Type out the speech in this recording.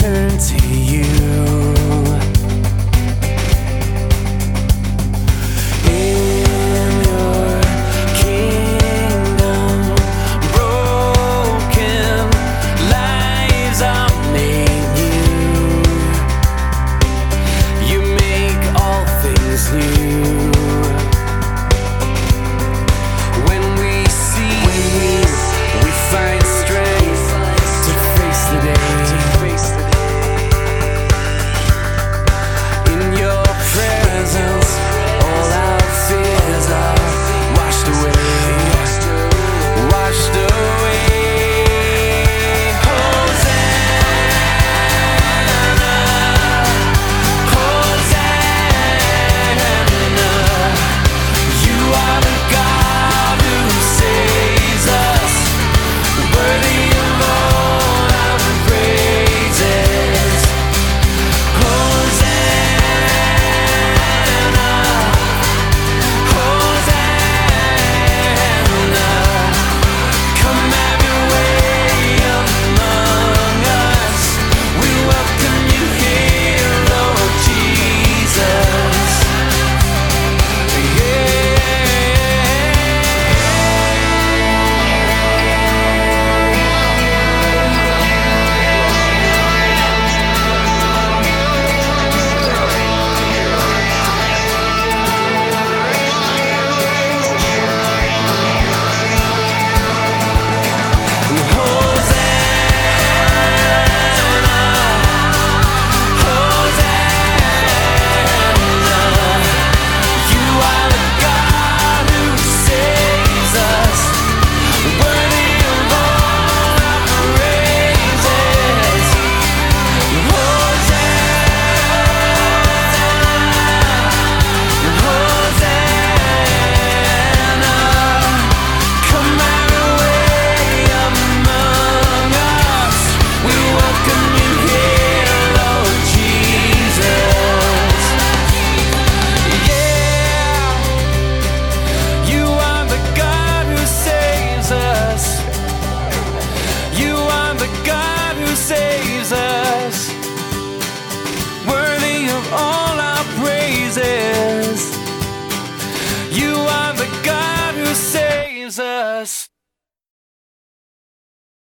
turn to you.